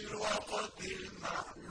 الْوَقْتِ الْمَعْلُومِ